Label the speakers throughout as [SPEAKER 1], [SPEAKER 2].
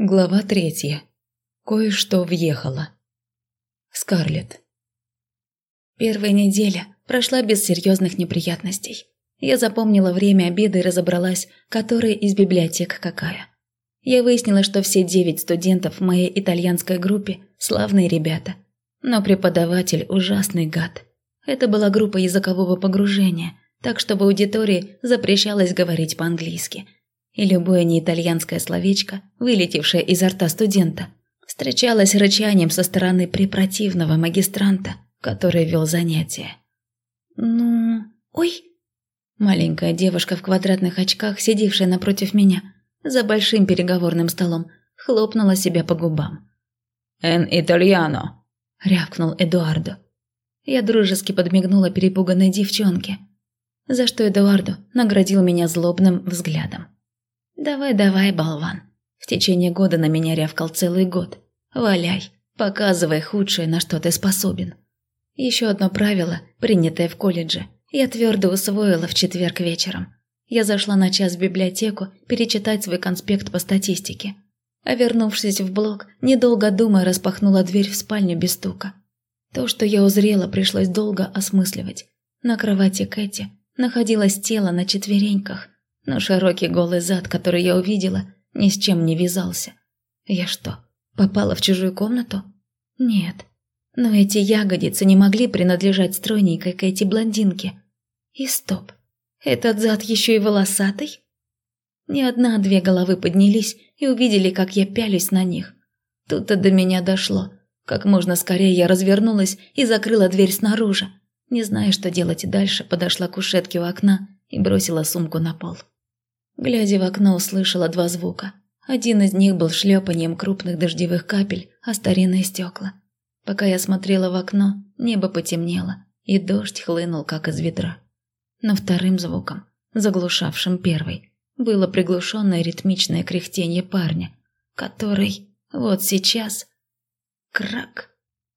[SPEAKER 1] Глава третья. Кое-что въехало. Скарлетт. Первая неделя прошла без серьезных неприятностей. Я запомнила время обеда и разобралась, которая из библиотек какая. Я выяснила, что все девять студентов в моей итальянской группе – славные ребята. Но преподаватель – ужасный гад. Это была группа языкового погружения, так что в аудитории запрещалось говорить по-английски – и любое неитальянское словечко, вылетевшее изо рта студента, встречалось рычанием со стороны препротивного магистранта, который вел занятия. «Ну... Ой!» Маленькая девушка в квадратных очках, сидевшая напротив меня, за большим переговорным столом, хлопнула себя по губам.
[SPEAKER 2] «Эн итальяно!»
[SPEAKER 1] – рявкнул Эдуардо. Я дружески подмигнула перепуганной девчонке, за что Эдуардо наградил меня злобным взглядом. «Давай-давай, болван. В течение года на меня рявкал целый год. Валяй, показывай худшее, на что ты способен». Еще одно правило, принятое в колледже, я твердо усвоила в четверг вечером. Я зашла на час в библиотеку перечитать свой конспект по статистике. А вернувшись в блок, недолго думая, распахнула дверь в спальню без стука. То, что я узрела, пришлось долго осмысливать. На кровати Кэти находилось тело на четвереньках – но широкий голый зад, который я увидела, ни с чем не вязался. Я что, попала в чужую комнату? Нет. Но эти ягодицы не могли принадлежать стройненькой к эти блондинке. И стоп. Этот зад еще и волосатый? Ни одна-две головы поднялись и увидели, как я пялюсь на них. Тут-то до меня дошло. Как можно скорее я развернулась и закрыла дверь снаружи. Не зная, что делать дальше, подошла к кушетке у окна и бросила сумку на пол. Глядя в окно, услышала два звука. Один из них был шлепанием крупных дождевых капель о старинные стекла. Пока я смотрела в окно, небо потемнело, и дождь хлынул, как из ведра. Но вторым звуком, заглушавшим первый, было приглушенное ритмичное кряхтение парня, который вот сейчас... Крак!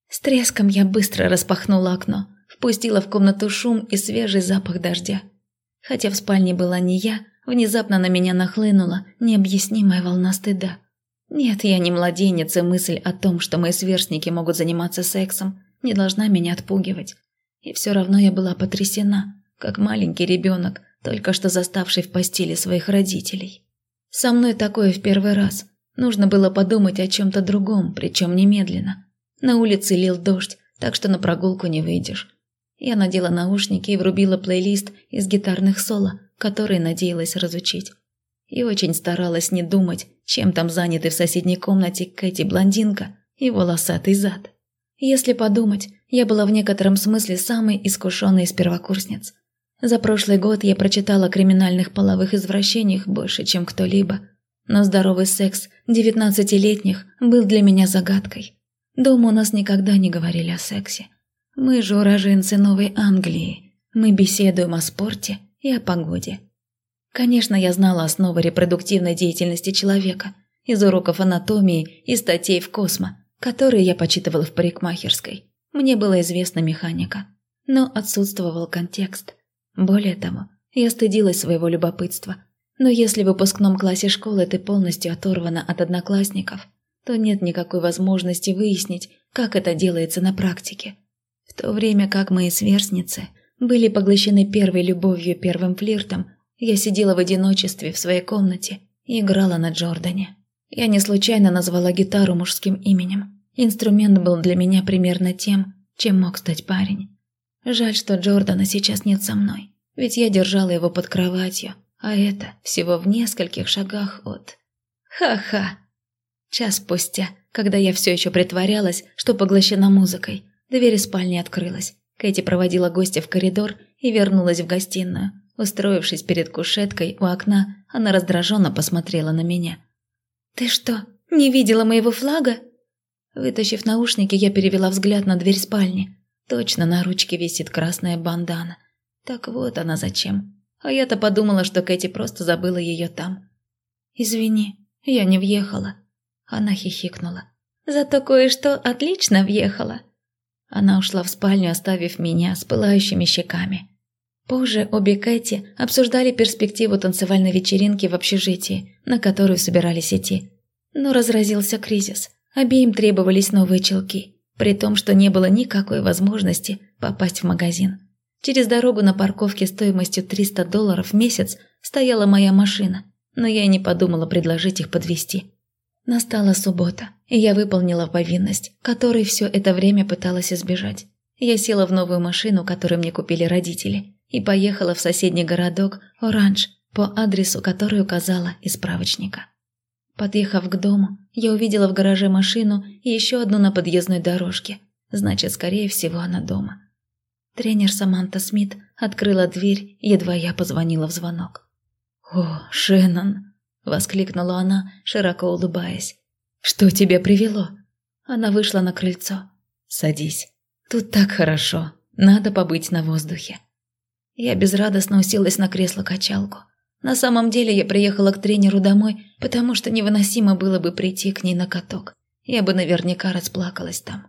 [SPEAKER 1] С треском я быстро распахнула окно, впустила в комнату шум и свежий запах дождя. Хотя в спальне была не я, Внезапно на меня нахлынула необъяснимая волна стыда. Нет, я не младенец, и мысль о том, что мои сверстники могут заниматься сексом, не должна меня отпугивать. И все равно я была потрясена, как маленький ребенок, только что заставший в постели своих родителей. Со мной такое в первый раз. Нужно было подумать о чем-то другом, причем немедленно. На улице лил дождь, так что на прогулку не выйдешь. Я надела наушники и врубила плейлист из гитарных соло, который надеялась разучить. И очень старалась не думать, чем там заняты в соседней комнате Кэти-блондинка и волосатый зад. Если подумать, я была в некотором смысле самой искушенной из первокурсниц. За прошлый год я прочитала о криминальных половых извращениях больше, чем кто-либо. Но здоровый секс девятнадцатилетних был для меня загадкой. Дома у нас никогда не говорили о сексе. Мы же уроженцы Новой Англии. Мы беседуем о спорте и о погоде. Конечно, я знала основы репродуктивной деятельности человека из уроков анатомии и статей в Космо, которые я почитывала в парикмахерской. Мне была известна механика, но отсутствовал контекст. Более того, я стыдилась своего любопытства. Но если в выпускном классе школы ты полностью оторвана от одноклассников, то нет никакой возможности выяснить, как это делается на практике. В то время как мои сверстницы – были поглощены первой любовью, первым флиртом, я сидела в одиночестве в своей комнате и играла на Джордане. Я не случайно назвала гитару мужским именем. Инструмент был для меня примерно тем, чем мог стать парень. Жаль, что Джордана сейчас нет со мной, ведь я держала его под кроватью, а это всего в нескольких шагах от... Ха-ха! Час спустя, когда я все еще притворялась, что поглощена музыкой, дверь спальни открылась, Кэти проводила гостя в коридор и вернулась в гостиную. Устроившись перед кушеткой у окна, она раздраженно посмотрела на меня. «Ты что, не видела моего флага?» Вытащив наушники, я перевела взгляд на дверь спальни. Точно на ручке висит красная бандана. Так вот она зачем. А я-то подумала, что Кэти просто забыла ее там. «Извини, я не въехала». Она хихикнула. «Зато кое-что отлично въехала». Она ушла в спальню, оставив меня с пылающими щеками. Позже обе Кэти обсуждали перспективу танцевальной вечеринки в общежитии, на которую собирались идти. Но разразился кризис. Обеим требовались новые челки, при том, что не было никакой возможности попасть в магазин. Через дорогу на парковке стоимостью 300 долларов в месяц стояла моя машина, но я и не подумала предложить их подвести. Настала суббота, и я выполнила повинность, которой все это время пыталась избежать. Я села в новую машину, которую мне купили родители, и поехала в соседний городок Оранж по адресу, который указала из справочника. Подъехав к дому, я увидела в гараже машину и еще одну на подъездной дорожке. Значит, скорее всего, она дома. Тренер Саманта Смит открыла дверь, едва я позвонила в звонок. «О, Шеннон!» – воскликнула она, широко улыбаясь. «Что тебя привело?» Она вышла на крыльцо. «Садись. Тут так хорошо. Надо побыть на воздухе». Я безрадостно уселась на кресло-качалку. На самом деле я приехала к тренеру домой, потому что невыносимо было бы прийти к ней на каток. Я бы наверняка расплакалась там.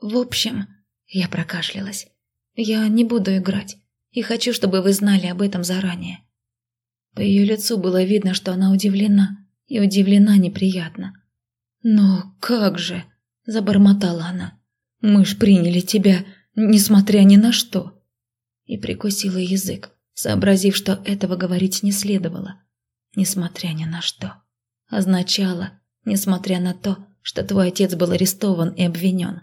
[SPEAKER 1] В общем, я прокашлялась. Я не буду играть, и хочу, чтобы вы знали об этом заранее. По ее лицу было видно, что она удивлена, и удивлена неприятно. «Но как же?» – забормотала она. «Мы ж приняли тебя, несмотря ни на что». И прикусила язык сообразив, что этого говорить не следовало. Несмотря ни на что. Означало, несмотря на то, что твой отец был арестован и обвинен.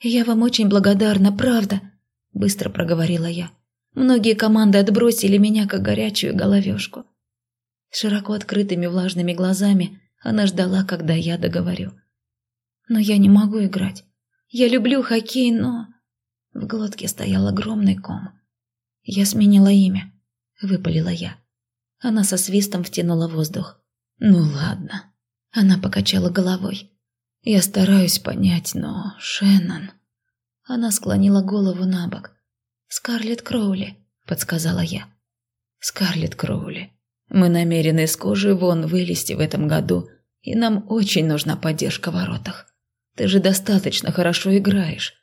[SPEAKER 1] «Я вам очень благодарна, правда», – быстро проговорила я. «Многие команды отбросили меня, как горячую головешку». широко открытыми влажными глазами она ждала, когда я договорю. «Но я не могу играть. Я люблю хоккей, но...» В глотке стоял огромный ком. «Я сменила имя», – выпалила я. Она со свистом втянула воздух. «Ну ладно». Она покачала головой. «Я стараюсь понять, но... Шеннон...» Она склонила голову на бок. «Скарлетт Кроули», – подсказала я. «Скарлетт Кроули, мы намерены с кожи вон вылезти в этом году, и нам очень нужна поддержка в воротах. Ты же достаточно хорошо играешь».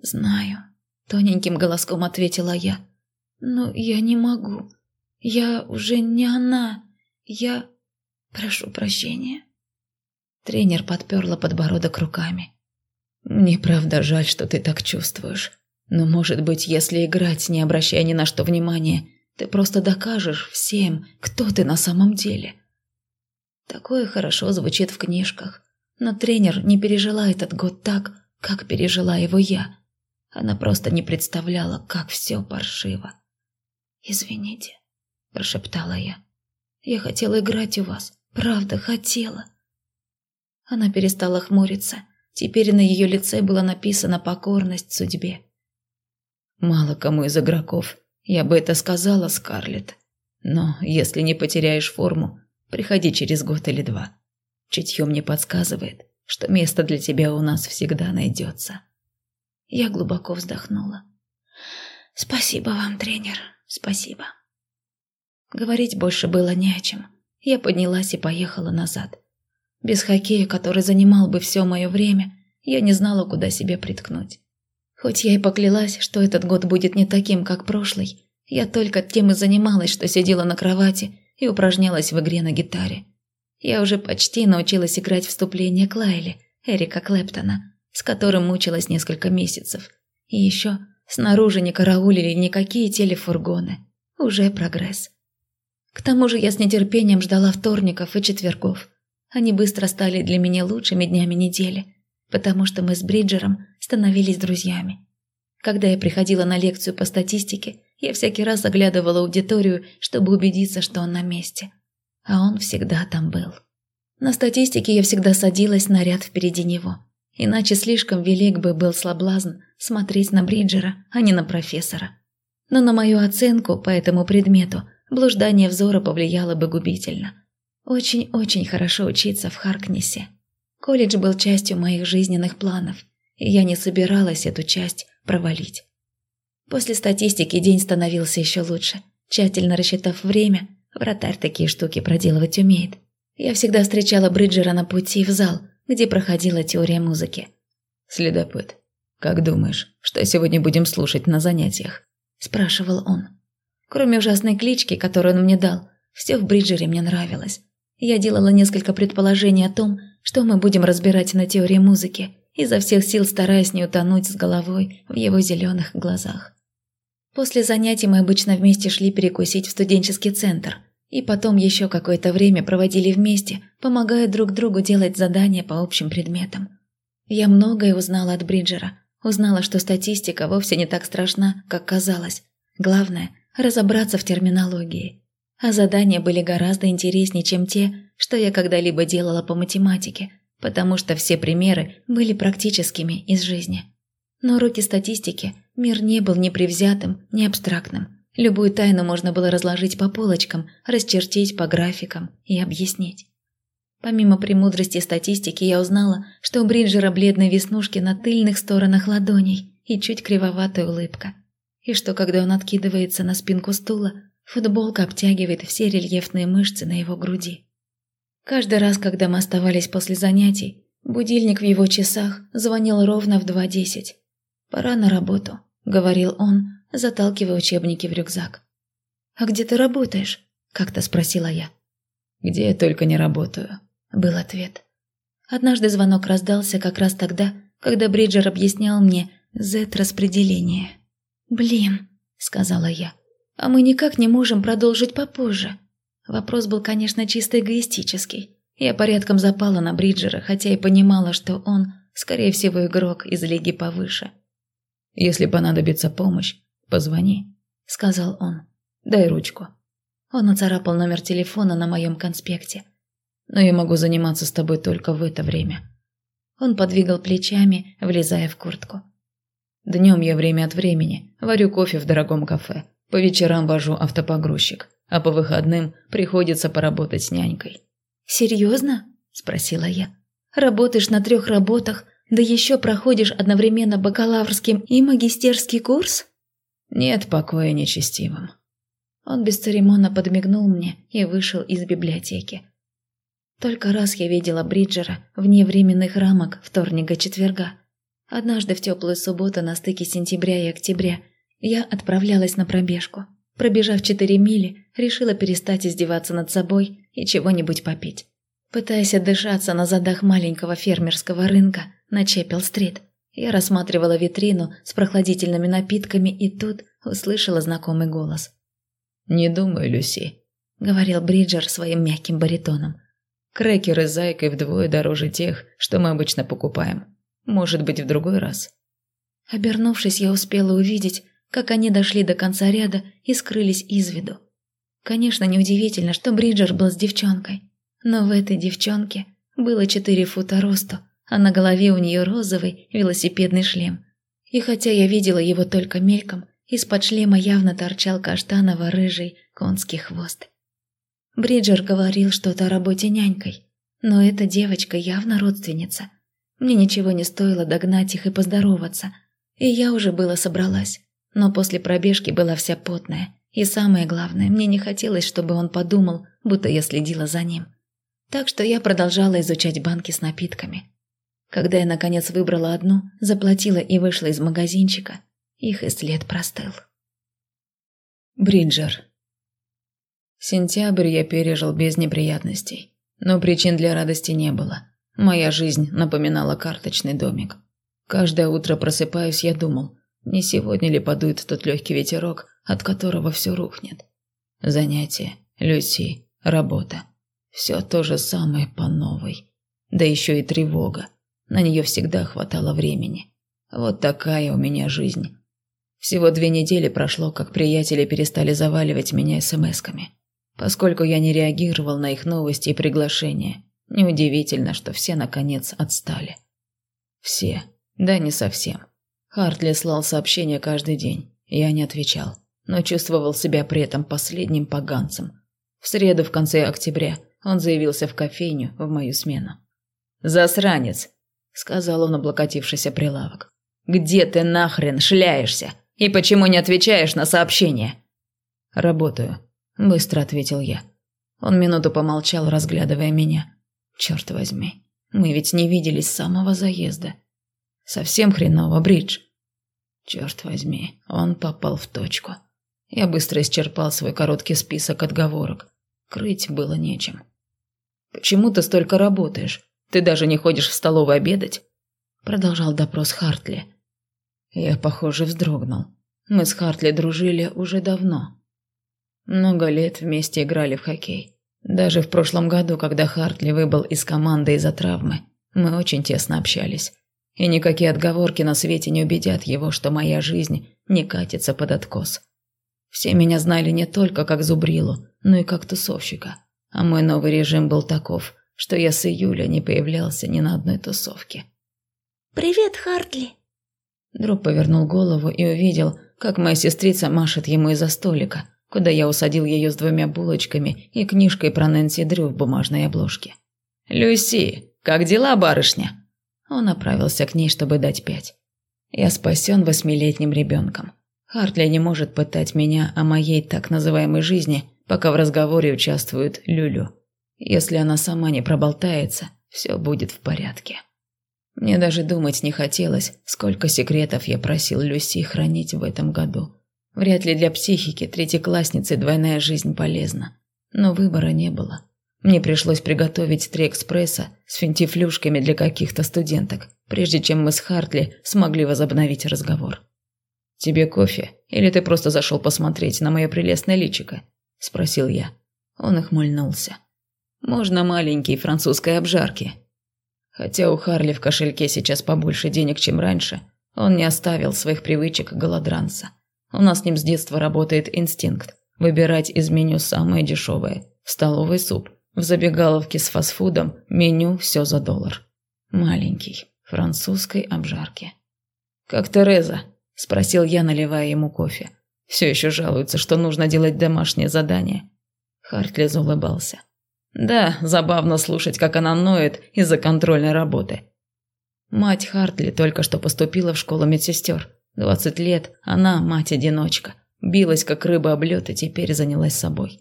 [SPEAKER 1] «Знаю», – тоненьким голоском ответила я. Но я не могу. Я уже не она. Я... Прошу прощения. Тренер подперла подбородок руками. «Мне правда жаль, что ты так чувствуешь. Но, может быть, если играть, не обращая ни на что внимания, ты просто докажешь всем, кто ты на самом деле». Такое хорошо звучит в книжках, но тренер не пережила этот год так, как пережила его я. Она просто не представляла, как все паршиво. «Извините», – прошептала я. «Я хотела играть у вас, правда, хотела». Она перестала хмуриться. Теперь на ее лице была написана покорность судьбе. «Мало кому из игроков, я бы это сказала, Скарлетт. Но если не потеряешь форму, приходи через год или два. Чутье мне подсказывает, что место для тебя у нас всегда найдется». Я глубоко вздохнула. «Спасибо вам, тренер», Спасибо. Говорить больше было не о чем. Я поднялась и поехала назад. Без хоккея, который занимал бы все мое время, я не знала, куда себя приткнуть. Хоть я и поклялась, что этот год будет не таким, как прошлый, я только тем и занималась, что сидела на кровати и упражнялась в игре на гитаре. Я уже почти научилась играть вступление к Лайле, Эрика Клэптона, с которым мучилась несколько месяцев. И еще Снаружи не караулили никакие телефургоны. Уже прогресс. К тому же я с нетерпением ждала вторников и четвергов. Они быстро стали для меня лучшими днями недели, потому что мы с Бриджером становились друзьями. Когда я приходила на лекцию по статистике, я всякий раз заглядывала в аудиторию, чтобы убедиться, что он на месте. А он всегда там был. На статистике я всегда садилась на ряд впереди него. Иначе слишком велик бы был соблазн смотреть на Бриджера, а не на профессора. Но на мою оценку по этому предмету блуждание взора повлияло бы губительно. Очень-очень хорошо учиться в Харкнесе. Колледж был частью моих жизненных планов, и я не собиралась эту часть провалить. После статистики день становился еще лучше. Тщательно рассчитав время, вратарь такие штуки проделывать умеет. Я всегда встречала Бриджера на пути в зал, где проходила теория музыки. «Следопыт, как думаешь, что сегодня будем слушать на занятиях?» – спрашивал он. Кроме ужасной клички, которую он мне дал, все в Бриджере мне нравилось. Я делала несколько предположений о том, что мы будем разбирать на теории музыки, изо всех сил стараясь не утонуть с головой в его зеленых глазах. После занятий мы обычно вместе шли перекусить в студенческий центр, и потом еще какое-то время проводили вместе, помогая друг другу делать задания по общим предметам. Я многое узнала от Бриджера, узнала, что статистика вовсе не так страшна, как казалось. Главное – разобраться в терминологии. А задания были гораздо интереснее, чем те, что я когда-либо делала по математике, потому что все примеры были практическими из жизни. Но уроки статистики мир не был ни привзятым, ни абстрактным. Любую тайну можно было разложить по полочкам, расчертить по графикам и объяснить. Помимо премудрости статистики, я узнала, что у Бриджера бледные веснушки на тыльных сторонах ладоней и чуть кривоватая улыбка. И что, когда он откидывается на спинку стула, футболка обтягивает все рельефные мышцы на его груди. Каждый раз, когда мы оставались после занятий, будильник в его часах звонил ровно в 2.10. «Пора на работу», — говорил он, заталкивая учебники в рюкзак. «А где ты работаешь?» — как-то спросила я.
[SPEAKER 2] «Где я только не работаю», — был ответ.
[SPEAKER 1] Однажды звонок раздался как раз тогда, когда Бриджер объяснял мне Z-распределение. «Блин», — сказала я, — «а мы никак не можем продолжить попозже». Вопрос был, конечно, чисто эгоистический. Я порядком запала на Бриджера, хотя и понимала, что он, скорее всего, игрок из лиги повыше.
[SPEAKER 2] Если понадобится помощь, позвони», — сказал он. «Дай ручку».
[SPEAKER 1] Он нацарапал номер телефона на моем конспекте.
[SPEAKER 2] «Но я могу заниматься с тобой только в это время».
[SPEAKER 1] Он подвигал плечами, влезая в куртку.
[SPEAKER 2] «Днем я время от времени варю кофе в дорогом кафе. По вечерам вожу автопогрузчик, а по выходным приходится поработать с нянькой».
[SPEAKER 1] «Серьезно?» – спросила я. «Работаешь на трех работах, да еще проходишь одновременно бакалаврский и магистерский курс?
[SPEAKER 2] Нет покоя нечестивым.
[SPEAKER 1] Он бесцеремонно подмигнул мне и вышел из библиотеки. Только раз я видела Бриджера вне временных рамок вторника-четверга. Однажды в теплую субботу на стыке сентября и октября я отправлялась на пробежку. Пробежав четыре мили, решила перестать издеваться над собой и чего-нибудь попить. Пытаясь отдышаться на задах маленького фермерского рынка на Чеппел-стрит, я рассматривала витрину с прохладительными напитками и тут услышала знакомый голос.
[SPEAKER 2] «Не думаю, Люси», — говорил Бриджер своим мягким баритоном. «Крекеры с зайкой вдвое дороже тех, что мы обычно покупаем. Может быть, в другой раз».
[SPEAKER 1] Обернувшись, я успела увидеть, как они дошли до конца ряда и скрылись из виду. Конечно, неудивительно, что Бриджер был с девчонкой. Но в этой девчонке было четыре фута росту, а на голове у нее розовый велосипедный шлем. И хотя я видела его только мельком, из-под шлема явно торчал каштаново-рыжий конский хвост. Бриджер говорил что-то о работе нянькой, но эта девочка явно родственница. Мне ничего не стоило догнать их и поздороваться, и я уже было собралась, но после пробежки была вся потная, и самое главное, мне не хотелось, чтобы он подумал, будто я следила за ним. Так что я продолжала изучать банки с напитками. Когда я, наконец, выбрала одну, заплатила и вышла из магазинчика, их и след простыл.
[SPEAKER 2] Бриджер. Сентябрь я пережил без неприятностей, но причин для радости не было. Моя жизнь напоминала карточный домик. Каждое утро просыпаюсь, я думал, не сегодня ли подует тот легкий ветерок, от которого все рухнет. Занятия, Люси, работа. Все то же самое по новой. Да еще и тревога. На нее всегда хватало времени. Вот такая у меня жизнь. Всего две недели прошло, как приятели перестали заваливать меня смс-ками. Поскольку я не реагировал на их новости и приглашения, неудивительно, что все наконец отстали. Все. Да не совсем. Хартли слал сообщения каждый день. Я не отвечал, но чувствовал себя при этом последним поганцем. В среду в конце октября он заявился в кофейню в мою смену. «Засранец!» – сказал он, облокотившись о прилавок. «Где ты нахрен шляешься? И почему не отвечаешь на сообщения?» «Работаю», – быстро ответил я. Он минуту помолчал, разглядывая меня. «Черт возьми, мы ведь не виделись с самого заезда. Совсем хреново, Бридж». Черт возьми, он попал в точку. Я быстро исчерпал свой короткий список отговорок. Крыть было нечем. Почему ты столько работаешь? Ты даже не ходишь в столовую обедать?» Продолжал допрос Хартли. Я, похоже, вздрогнул. Мы с Хартли дружили уже давно. Много лет вместе играли в хоккей. Даже в прошлом году, когда Хартли выбыл из команды из-за травмы, мы очень тесно общались. И никакие отговорки на свете не убедят его, что моя жизнь не катится под откос. Все меня знали не только как зубрилу, но и как тусовщика. А мой новый режим был таков, что я с июля не появлялся ни на одной тусовке.
[SPEAKER 3] «Привет, Хартли!»
[SPEAKER 2] Друг повернул голову и увидел, как моя сестрица машет ему из-за столика, куда я усадил ее с двумя булочками и книжкой про Нэнси Дрю в бумажной обложке. «Люси, как дела, барышня?» Он направился к ней, чтобы дать пять. Я спасен восьмилетним ребенком. Хартли не может пытать меня о моей так называемой жизни, пока в разговоре участвует Люлю. Если она сама не проболтается, все будет в порядке. Мне даже думать не хотелось, сколько секретов я просил Люси хранить в этом году. Вряд ли для психики третьеклассницы двойная жизнь полезна. Но выбора не было. Мне пришлось приготовить три экспресса с финтифлюшками для каких-то студенток, прежде чем мы с Хартли смогли возобновить разговор. «Тебе кофе? Или ты просто зашел посмотреть на мое прелестное личико?» – спросил я. Он охмыльнулся. «Можно маленькие французской обжарки, Хотя у Харли в кошельке сейчас побольше денег, чем раньше, он не оставил своих привычек голодранца. У нас с ним с детства работает инстинкт – выбирать из меню самое дешевое. Столовый суп, в забегаловке с фастфудом меню все за доллар. Маленький, французской обжарки. «Как Тереза?» – спросил я, наливая ему кофе. Все еще жалуется, что нужно делать домашнее задание. Хартли улыбался. Да, забавно слушать, как она ноет из-за контрольной работы. Мать Хартли только что поступила в школу медсестер. Двадцать лет, она мать-одиночка. Билась, как рыба об лед, и теперь занялась собой.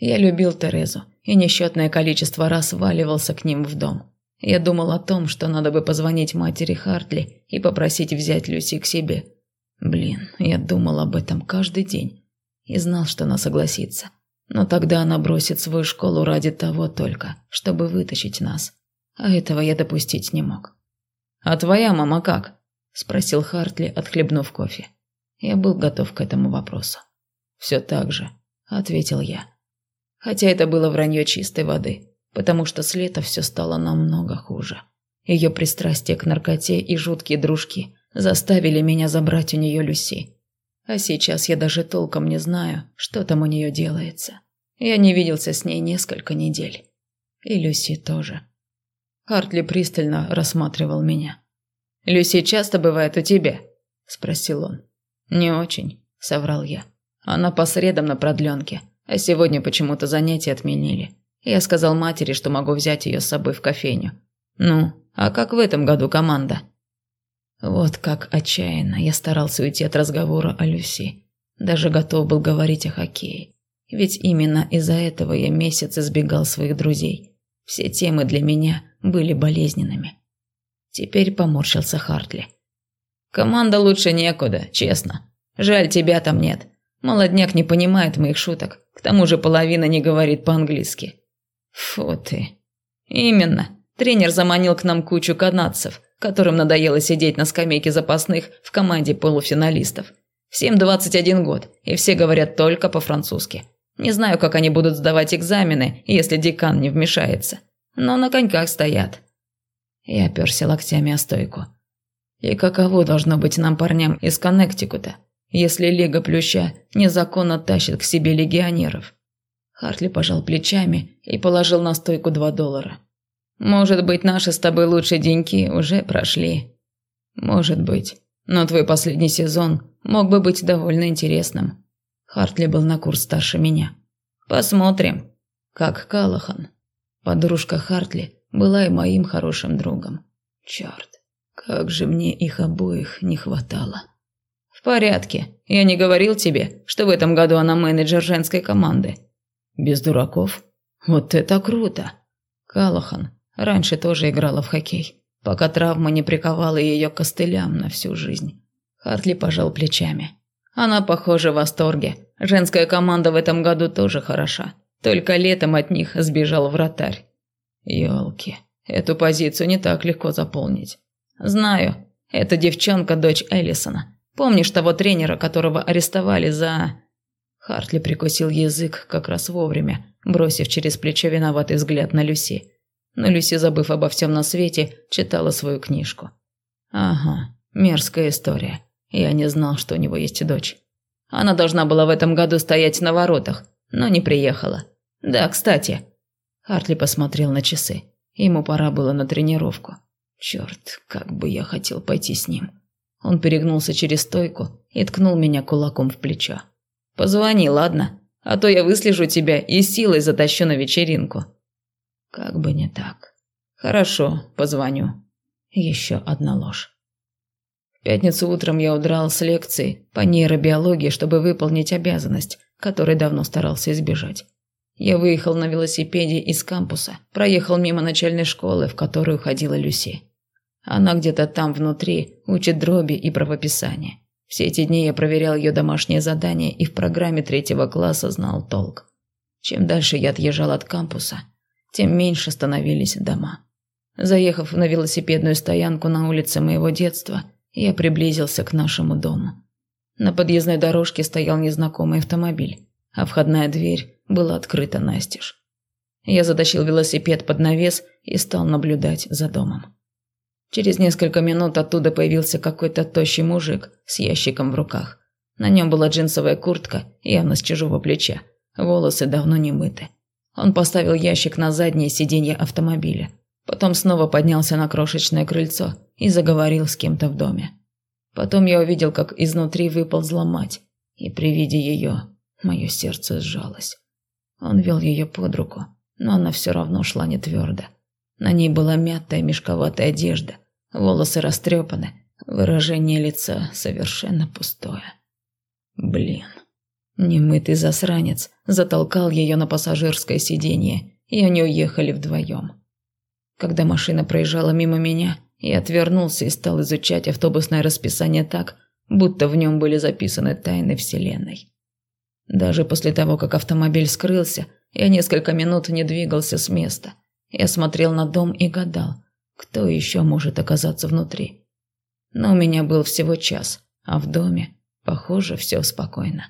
[SPEAKER 2] Я любил Терезу, и несчетное количество раз валивался к ним в дом. Я думал о том, что надо бы позвонить матери Хартли и попросить взять Люси к себе. Блин, я думал об этом каждый день. И знал, что она согласится. Но тогда она бросит свою школу ради того только, чтобы вытащить нас. А этого я допустить не мог. «А твоя мама как?» – спросил Хартли, отхлебнув кофе. Я был готов к этому вопросу. «Все так же», – ответил я. Хотя это было вранье чистой воды, потому что с лета все стало намного хуже. Ее пристрастие к наркоте и жуткие дружки заставили меня забрать у нее Люси. А сейчас я даже толком не знаю, что там у нее делается. Я не виделся с ней несколько недель. И Люси тоже. Хартли пристально рассматривал меня. «Люси часто бывает у тебя?» – спросил он. «Не очень», – соврал я. «Она по средам на продленке, а сегодня почему-то занятия отменили. Я сказал матери, что могу взять ее с собой в кофейню. Ну, а как в этом году команда?» Вот как отчаянно я старался уйти от разговора о Люси. Даже готов был говорить о хоккее. Ведь именно из-за этого я месяц избегал своих друзей. Все темы для меня были болезненными. Теперь поморщился Хартли. «Команда лучше некуда, честно. Жаль, тебя там нет. Молодняк не понимает моих шуток. К тому же половина не говорит по-английски». «Фу ты». «Именно. Тренер заманил к нам кучу канадцев, которым надоело сидеть на скамейке запасных в команде полуфиналистов. Всем 21 год, и все говорят только по-французски. Не знаю, как они будут сдавать экзамены, если декан не вмешается. Но на коньках стоят. Я оперся локтями о стойку. И каково должно быть нам парням из Коннектикута, если Лига Плюща незаконно тащит к себе легионеров? Хартли пожал плечами и положил на стойку два доллара. Может быть, наши с тобой лучшие деньки уже прошли. Может быть. Но твой последний сезон мог бы быть довольно интересным. Хартли был на курс старше меня. Посмотрим. Как Калахан. Подружка Хартли была и моим хорошим другом. Черт, как же мне их обоих не хватало. В порядке. Я не говорил тебе, что в этом году она менеджер женской команды. Без дураков? Вот это круто. Калахан Раньше тоже играла в хоккей, пока травма не приковала ее костылям на всю жизнь. Хартли пожал плечами. Она, похоже, в восторге. Женская команда в этом году тоже хороша. Только летом от них сбежал вратарь. Ёлки, эту позицию не так легко заполнить. Знаю, эта девчонка дочь Эллисона. Помнишь того тренера, которого арестовали за... Хартли прикусил язык как раз вовремя, бросив через плечо виноватый взгляд на Люси. Но Люси, забыв обо всем на свете, читала свою книжку. Ага, мерзкая история. Я не знал, что у него есть дочь. Она должна была в этом году стоять на воротах, но не приехала. Да, кстати. Хартли посмотрел на часы. Ему пора было на тренировку. Черт, как бы я хотел пойти с ним. Он перегнулся через стойку и ткнул меня кулаком в плечо. «Позвони, ладно? А то я выслежу тебя и силой затащу на вечеринку». Как бы не так. Хорошо, позвоню. Еще одна ложь. В пятницу утром я удрал с лекции по нейробиологии, чтобы выполнить обязанность, которой давно старался избежать. Я выехал на велосипеде из кампуса, проехал мимо начальной школы, в которую ходила Люси. Она где-то там внутри учит дроби и правописание. Все эти дни я проверял ее домашнее задание и в программе третьего класса знал толк. Чем дальше я отъезжал от кампуса, тем меньше становились дома. Заехав на велосипедную стоянку на улице моего детства, я приблизился к нашему дому. На подъездной дорожке стоял незнакомый автомобиль, а входная дверь была открыта настежь. Я затащил велосипед под навес и стал наблюдать за домом. Через несколько минут оттуда появился какой-то тощий мужик с ящиком в руках. На нем была джинсовая куртка, явно с чужого плеча. Волосы давно не мыты. Он поставил ящик на заднее сиденье автомобиля. Потом снова поднялся на крошечное крыльцо и заговорил с кем-то в доме. Потом я увидел, как изнутри выползла мать, и при виде ее мое сердце сжалось. Он вел ее под руку, но она все равно шла не твердо. На ней была мятая мешковатая одежда, волосы растрепаны, выражение лица совершенно пустое. Блин. Немытый засранец затолкал ее на пассажирское сиденье, и они уехали вдвоем. Когда машина проезжала мимо меня, я отвернулся и стал изучать автобусное расписание так, будто в нем были записаны тайны Вселенной. Даже после того, как автомобиль скрылся, я несколько минут не двигался с места, я смотрел на дом и гадал, кто еще может оказаться внутри. Но у меня был всего час, а в доме, похоже, все спокойно.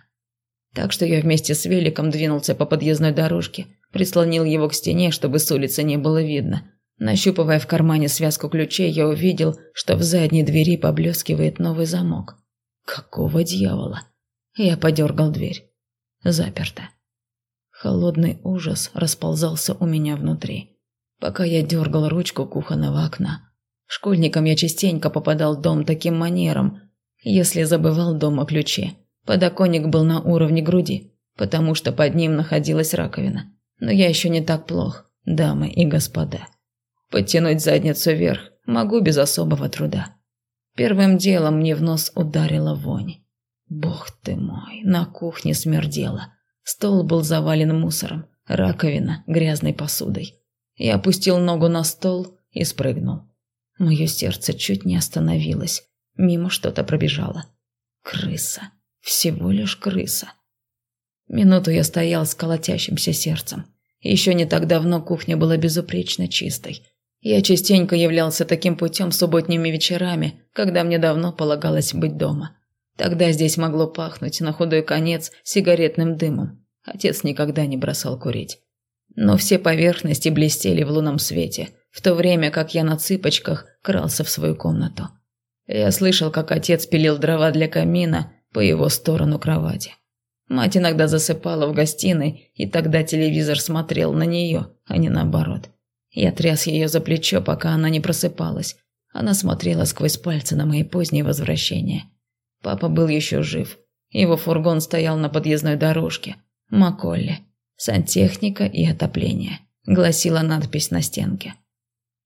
[SPEAKER 2] Так что я вместе с великом двинулся по подъездной дорожке, прислонил его к стене, чтобы с улицы не было видно. Нащупывая в кармане связку ключей, я увидел, что в задней двери поблескивает новый замок. Какого дьявола? Я подергал дверь. Заперто. Холодный ужас расползался у меня внутри пока я дергал ручку кухонного окна. Школьником я частенько попадал в дом таким манером, если забывал дома ключи. Подоконник был на уровне груди, потому что под ним находилась раковина. Но я еще не так плох, дамы и господа. Подтянуть задницу вверх могу без особого труда. Первым делом мне в нос ударила вонь. Бог ты мой, на кухне смердело. Стол был завален мусором, раковина грязной посудой. Я опустил ногу на стол и спрыгнул. Мое сердце чуть не остановилось. Мимо что-то пробежало. Крыса. Всего лишь крыса. Минуту я стоял с колотящимся сердцем. Еще не так давно кухня была безупречно чистой. Я частенько являлся таким путем субботними вечерами, когда мне давно полагалось быть дома. Тогда здесь могло пахнуть на худой конец сигаретным дымом. Отец никогда не бросал курить но все поверхности блестели в лунном свете, в то время как я на цыпочках крался в свою комнату. Я слышал, как отец пилил дрова для камина по его сторону кровати. Мать иногда засыпала в гостиной, и тогда телевизор смотрел на нее, а не наоборот. Я тряс ее за плечо, пока она не просыпалась. Она смотрела сквозь пальцы на мои поздние возвращения. Папа был еще жив. Его фургон стоял на подъездной дорожке. Маколли. «Сантехника и отопление», – гласила надпись на стенке.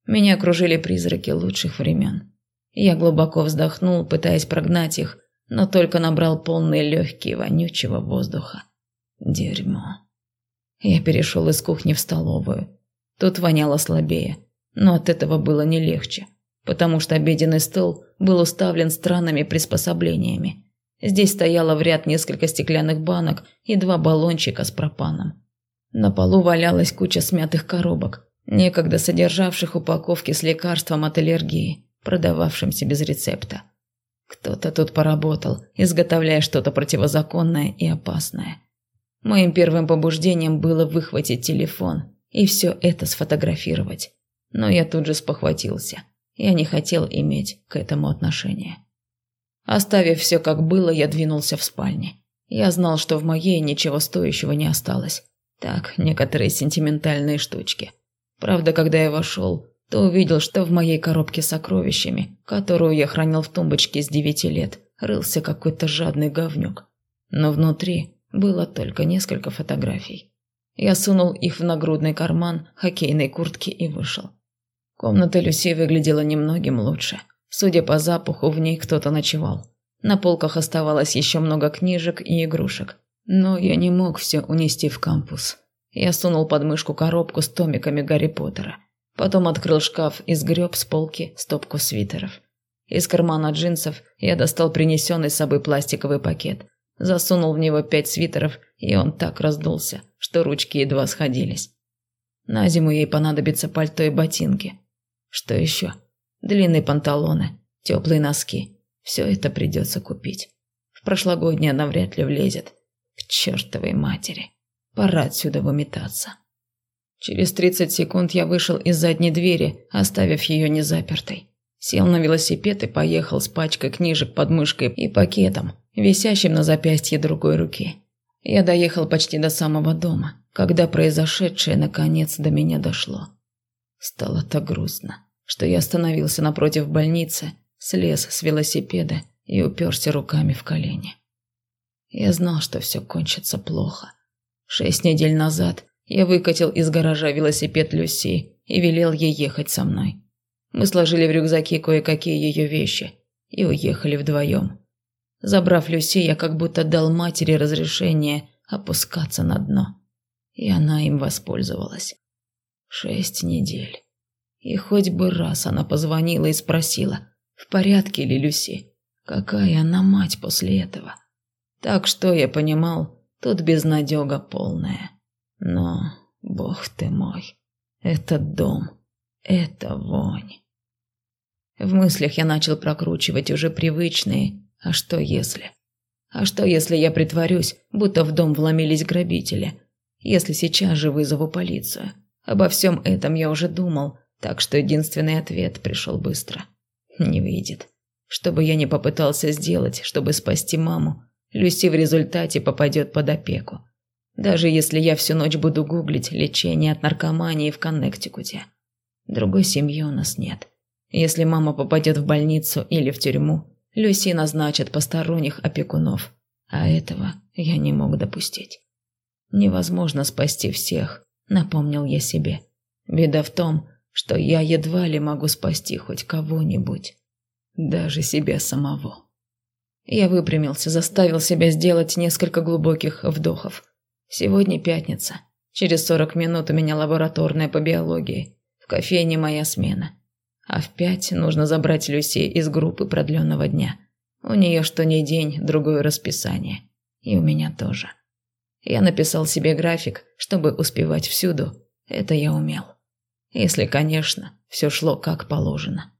[SPEAKER 2] Меня окружили призраки лучших времен. Я глубоко вздохнул, пытаясь прогнать их, но только набрал полные легкие вонючего воздуха. Дерьмо. Я перешел из кухни в столовую. Тут воняло слабее, но от этого было не легче, потому что обеденный стол был уставлен странными приспособлениями. Здесь стояло в ряд несколько стеклянных банок и два баллончика с пропаном. На полу валялась куча смятых коробок. некогда содержавших упаковки с лекарством от аллергии, продававшимся без рецепта. Кто-то тут поработал, изготовляя что-то противозаконное и опасное. Моим первым побуждением было выхватить телефон и все это сфотографировать. Но я тут же спохватился. Я не хотел иметь к этому отношения. Оставив все как было, я двинулся в спальне. Я знал, что в моей ничего стоящего не осталось. Так, некоторые сентиментальные штучки. Правда, когда я вошел, то увидел, что в моей коробке с сокровищами, которую я хранил в тумбочке с девяти лет, рылся какой-то жадный говнюк. Но внутри было только несколько фотографий. Я сунул их в нагрудный карман хоккейной куртки и вышел. Комната Люси выглядела немногим лучше. Судя по запаху, в ней кто-то ночевал. На полках оставалось еще много книжек и игрушек. Но я не мог все унести в кампус. Я сунул под мышку коробку с томиками Гарри Поттера. Потом открыл шкаф и сгреб с полки стопку свитеров. Из кармана джинсов я достал принесенный с собой пластиковый пакет. Засунул в него пять свитеров, и он так раздулся, что ручки едва сходились. На зиму ей понадобится пальто и ботинки. Что еще? Длинные панталоны, теплые носки. Все это придется купить. В прошлогоднее она вряд ли влезет. К чертовой матери. Пора отсюда выметаться. Через 30 секунд я вышел из задней двери, оставив ее незапертой. Сел на велосипед и поехал с пачкой книжек под мышкой и пакетом, висящим на запястье другой руки. Я доехал почти до самого дома, когда произошедшее наконец до меня дошло. Стало так грустно, что я остановился напротив больницы, слез с велосипеда и уперся руками в колени. Я знал, что все кончится плохо. Шесть недель назад я выкатил из гаража велосипед Люси и велел ей ехать со мной. Мы сложили в рюкзаки кое-какие ее вещи и уехали вдвоем. Забрав Люси, я как будто дал матери разрешение опускаться на дно. И она им воспользовалась. Шесть недель. И хоть бы раз она позвонила и спросила, в порядке ли Люси. Какая она мать после этого? Так что я понимал, тут безнадега полная. Но, бог ты мой, этот дом, это вонь. В мыслях я начал прокручивать уже привычные «а что если?». А что если я притворюсь, будто в дом вломились грабители? Если сейчас же вызову полицию? Обо всем этом я уже думал, так что единственный ответ пришел быстро. Не выйдет. Что бы я ни попытался сделать, чтобы спасти маму, Люси в результате попадет под опеку. Даже если я всю ночь буду гуглить лечение от наркомании в Коннектикуте. Другой семьи у нас нет. Если мама попадет в больницу или в тюрьму, Люси назначат посторонних опекунов. А этого я не мог допустить. Невозможно спасти всех, напомнил я себе. Беда в том, что я едва ли могу спасти хоть кого-нибудь. Даже себя самого. Я выпрямился, заставил себя сделать несколько глубоких вдохов. Сегодня пятница. Через сорок минут у меня лабораторная по биологии. В кофейне моя смена. А в пять нужно забрать Люси из группы продленного дня. У нее что ни день, другое расписание. И у меня тоже. Я написал себе график, чтобы успевать всюду. Это я умел. Если, конечно, все шло как положено.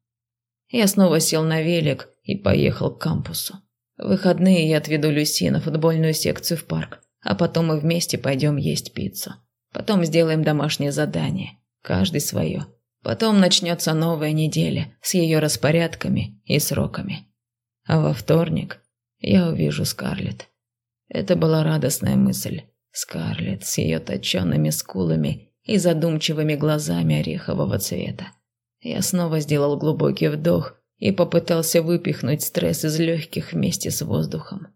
[SPEAKER 2] Я снова сел на велик и поехал к кампусу. В выходные я отведу Люси на футбольную секцию в парк, а потом мы вместе пойдем есть пиццу. Потом сделаем домашнее задание, каждый свое. Потом начнется новая неделя с ее распорядками и сроками. А во вторник я увижу Скарлетт. Это была радостная мысль. Скарлетт с ее точенными скулами и задумчивыми глазами орехового цвета. Я снова сделал глубокий вдох и попытался выпихнуть стресс из легких вместе с воздухом.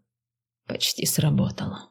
[SPEAKER 2] Почти сработало.